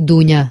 дуня.